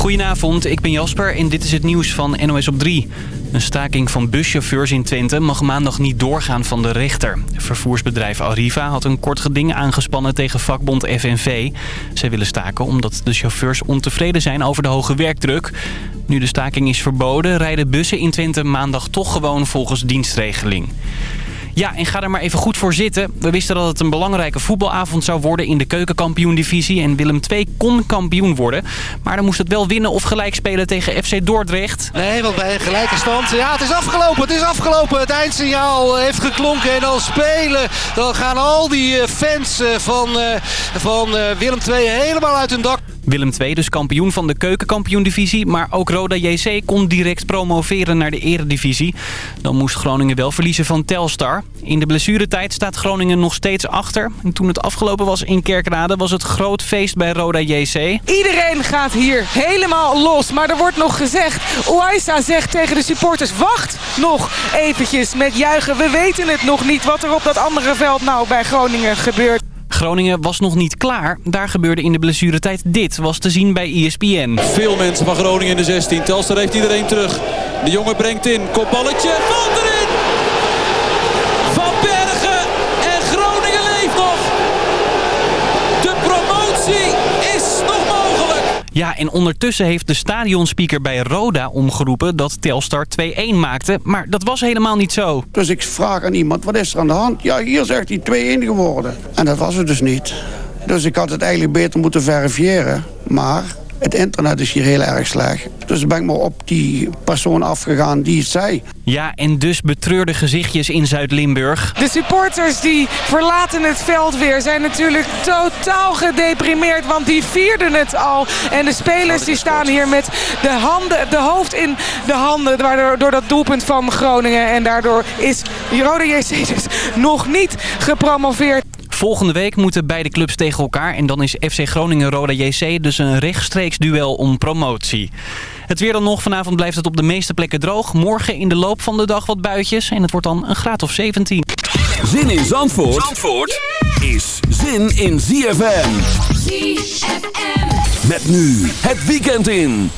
Goedenavond, ik ben Jasper en dit is het nieuws van NOS op 3. Een staking van buschauffeurs in Twente mag maandag niet doorgaan van de rechter. Vervoersbedrijf Arriva had een kort geding aangespannen tegen vakbond FNV. Zij willen staken omdat de chauffeurs ontevreden zijn over de hoge werkdruk. Nu de staking is verboden, rijden bussen in Twente maandag toch gewoon volgens dienstregeling. Ja, en ga er maar even goed voor zitten. We wisten dat het een belangrijke voetbalavond zou worden in de keukenkampioen-divisie. En Willem II kon kampioen worden. Maar dan moest het wel winnen of gelijk spelen tegen FC Dordrecht. Nee, want bij een gelijke stand... Ja, het is afgelopen, het is afgelopen. Het eindsignaal heeft geklonken en dan spelen. Dan gaan al die eh, fans eh, van, eh, van Willem II helemaal uit hun dak. Willem II dus kampioen van de keukenkampioen-divisie. Maar ook Roda JC kon direct promoveren naar de eredivisie. Dan moest Groningen wel verliezen van Telstar. In de blessuretijd staat Groningen nog steeds achter. En toen het afgelopen was in Kerkrade was het groot feest bij Roda JC. Iedereen gaat hier helemaal los. Maar er wordt nog gezegd, Oaisa zegt tegen de supporters... wacht nog eventjes met juichen. We weten het nog niet wat er op dat andere veld nou bij Groningen gebeurt. Groningen was nog niet klaar. Daar gebeurde in de blessuretijd dit, was te zien bij ESPN. Veel mensen van Groningen in de 16. Telstar heeft iedereen terug. De jongen brengt in, kopballetje, valt erin! Ja, en ondertussen heeft de stadionspeaker bij Roda omgeroepen dat Telstar 2-1 maakte. Maar dat was helemaal niet zo. Dus ik vraag aan iemand, wat is er aan de hand? Ja, hier zegt hij 2-1 geworden. En dat was het dus niet. Dus ik had het eigenlijk beter moeten verifiëren. Maar het internet is hier heel erg slecht. Dus ben ik maar op die persoon afgegaan die het zei. Ja, en dus betreurde gezichtjes in Zuid-Limburg. De supporters die verlaten het veld weer zijn natuurlijk totaal gedeprimeerd. Want die vierden het al. En de spelers die staan hier met de, handen, de hoofd in de handen. Waardoor, door dat doelpunt van Groningen. En daardoor is Rode JC dus nog niet gepromoveerd. Volgende week moeten beide clubs tegen elkaar. En dan is FC Groningen-Roda JC dus een rechtstreeks duel om promotie. Het weer dan nog. Vanavond blijft het op de meeste plekken droog. Morgen in de loop van de dag wat buitjes. En het wordt dan een graad of 17. Zin in Zandvoort, Zandvoort is zin in ZFM. ZFM. Met nu het weekend in.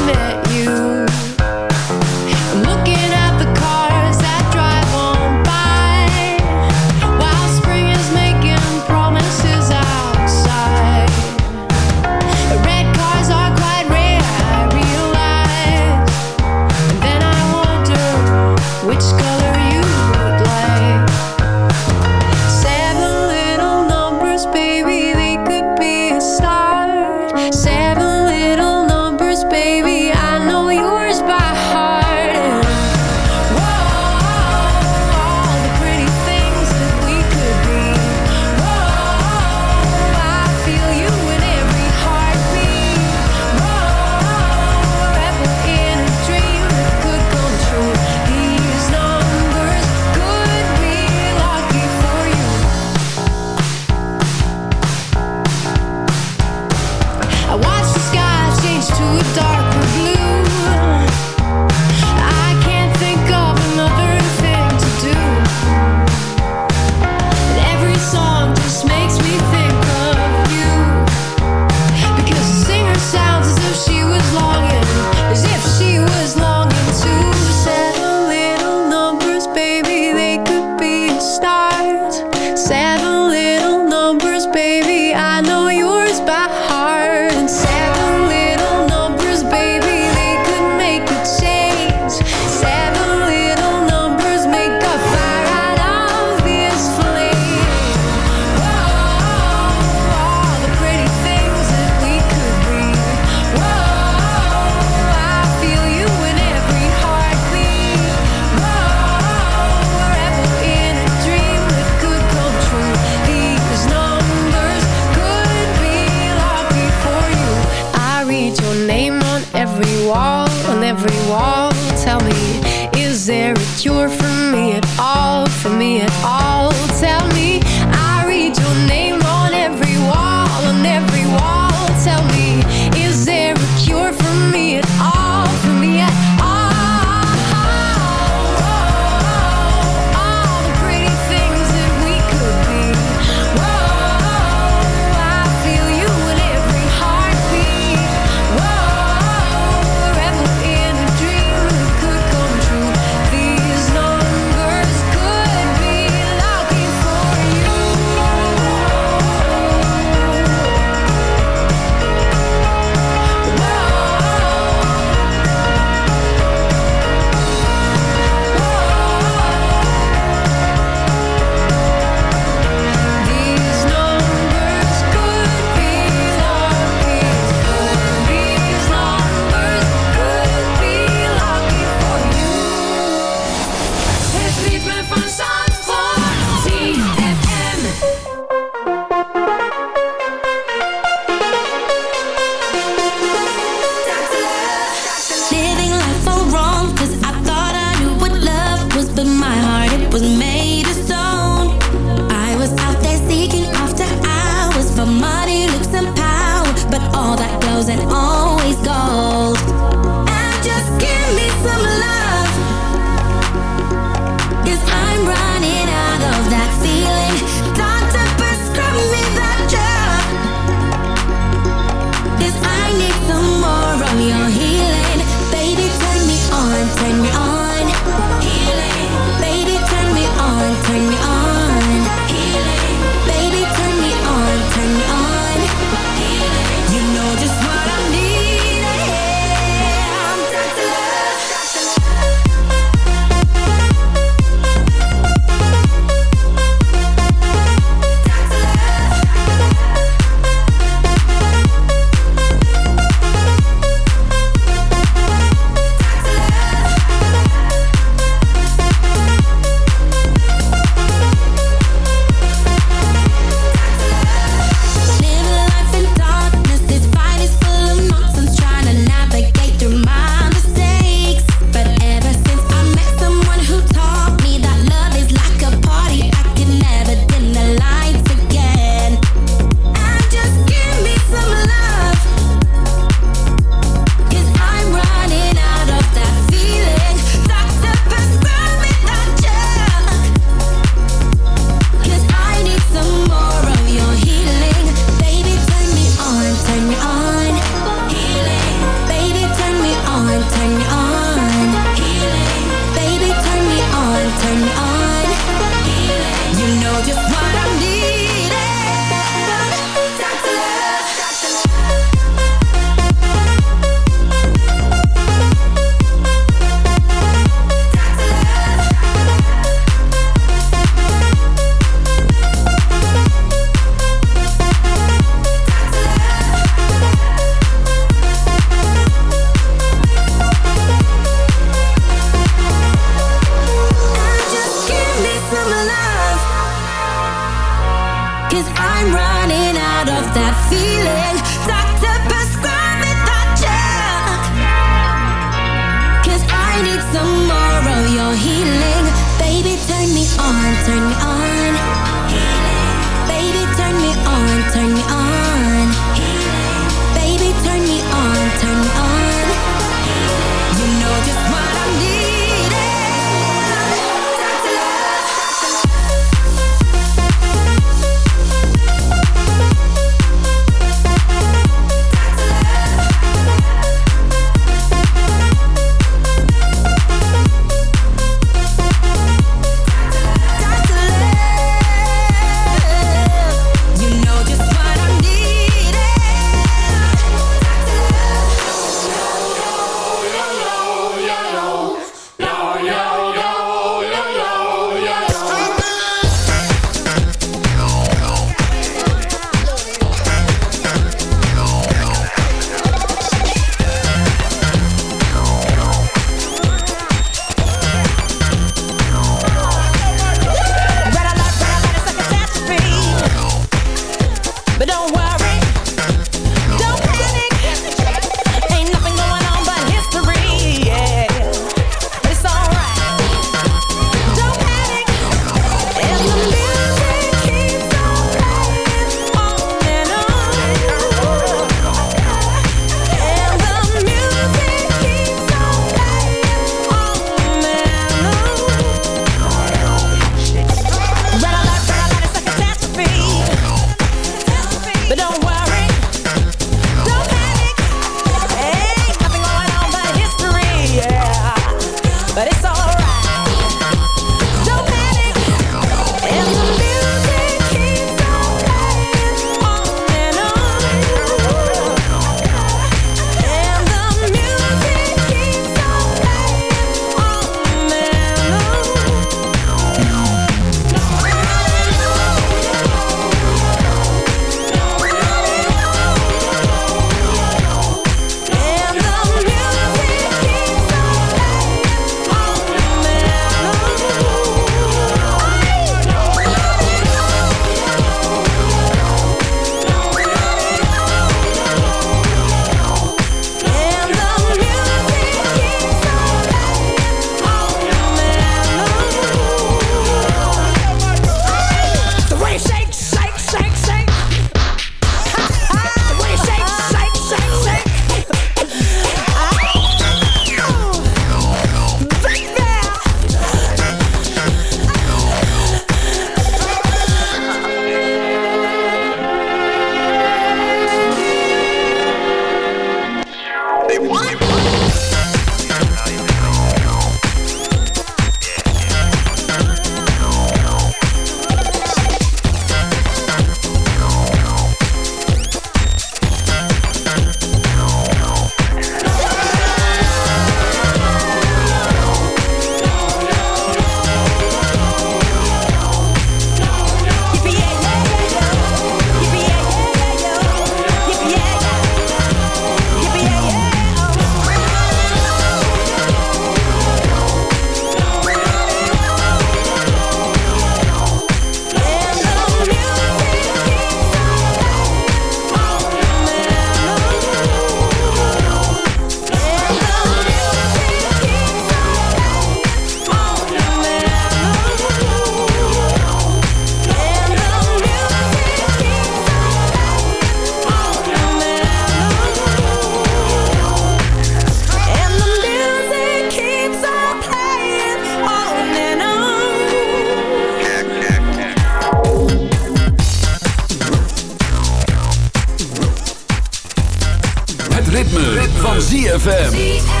ZFM.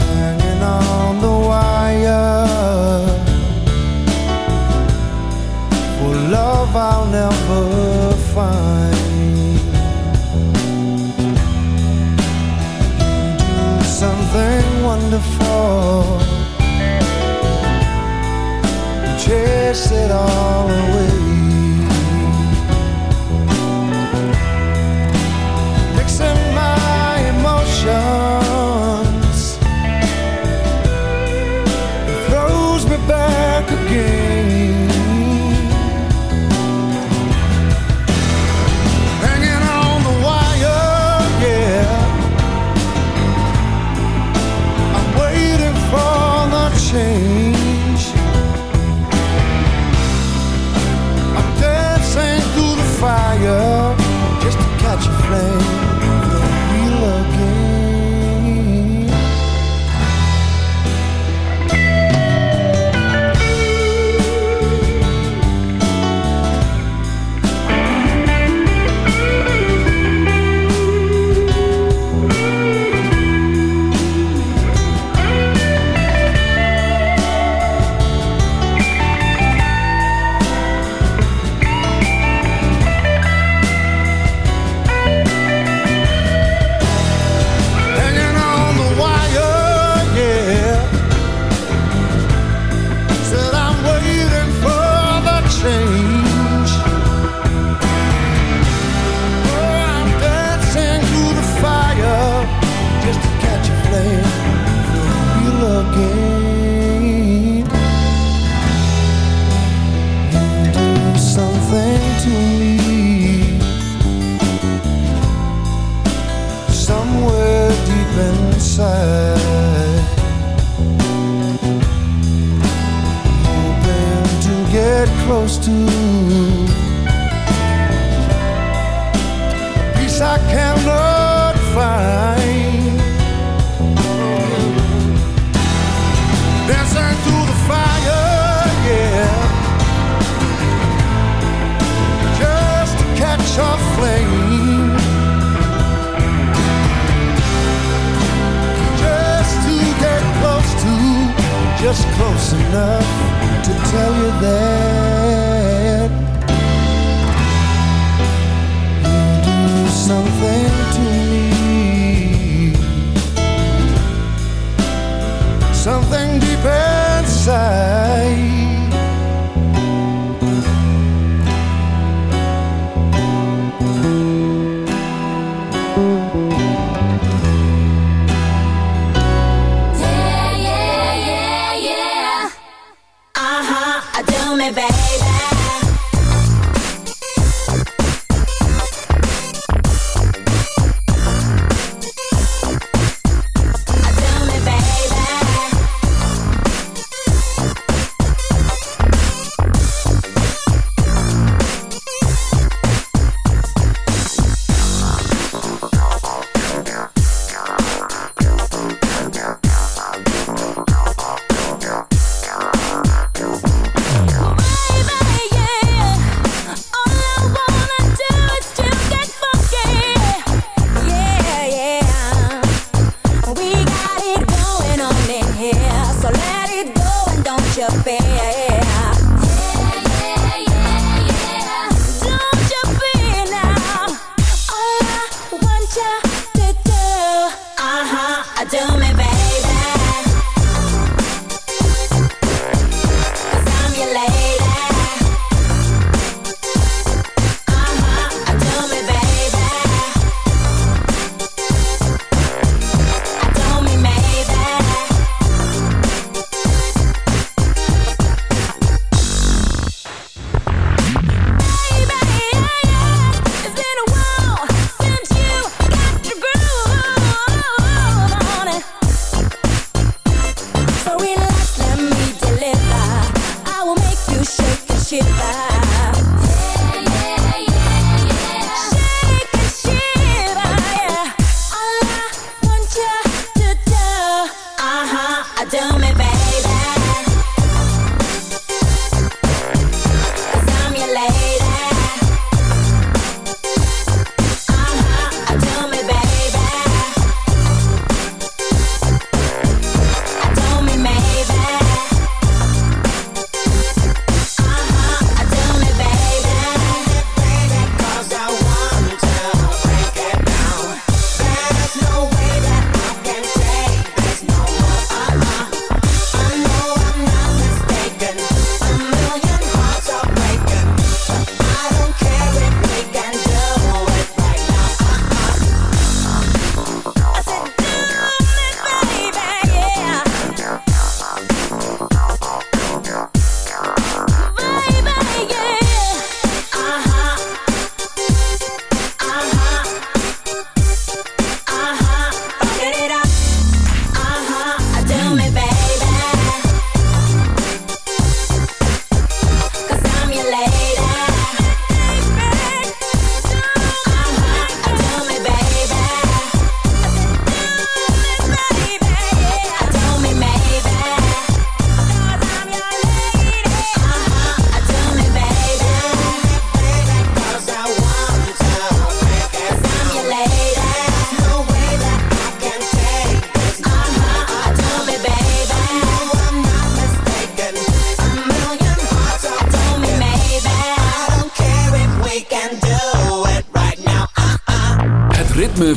Hanging on the wire. For love I'll never find. Do something wonderful. Chase it all away. emotions. Throws me back again. Hanging on the wire, yeah. I'm waiting for the change. I'm dancing through the fire just to catch a flame.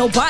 nobody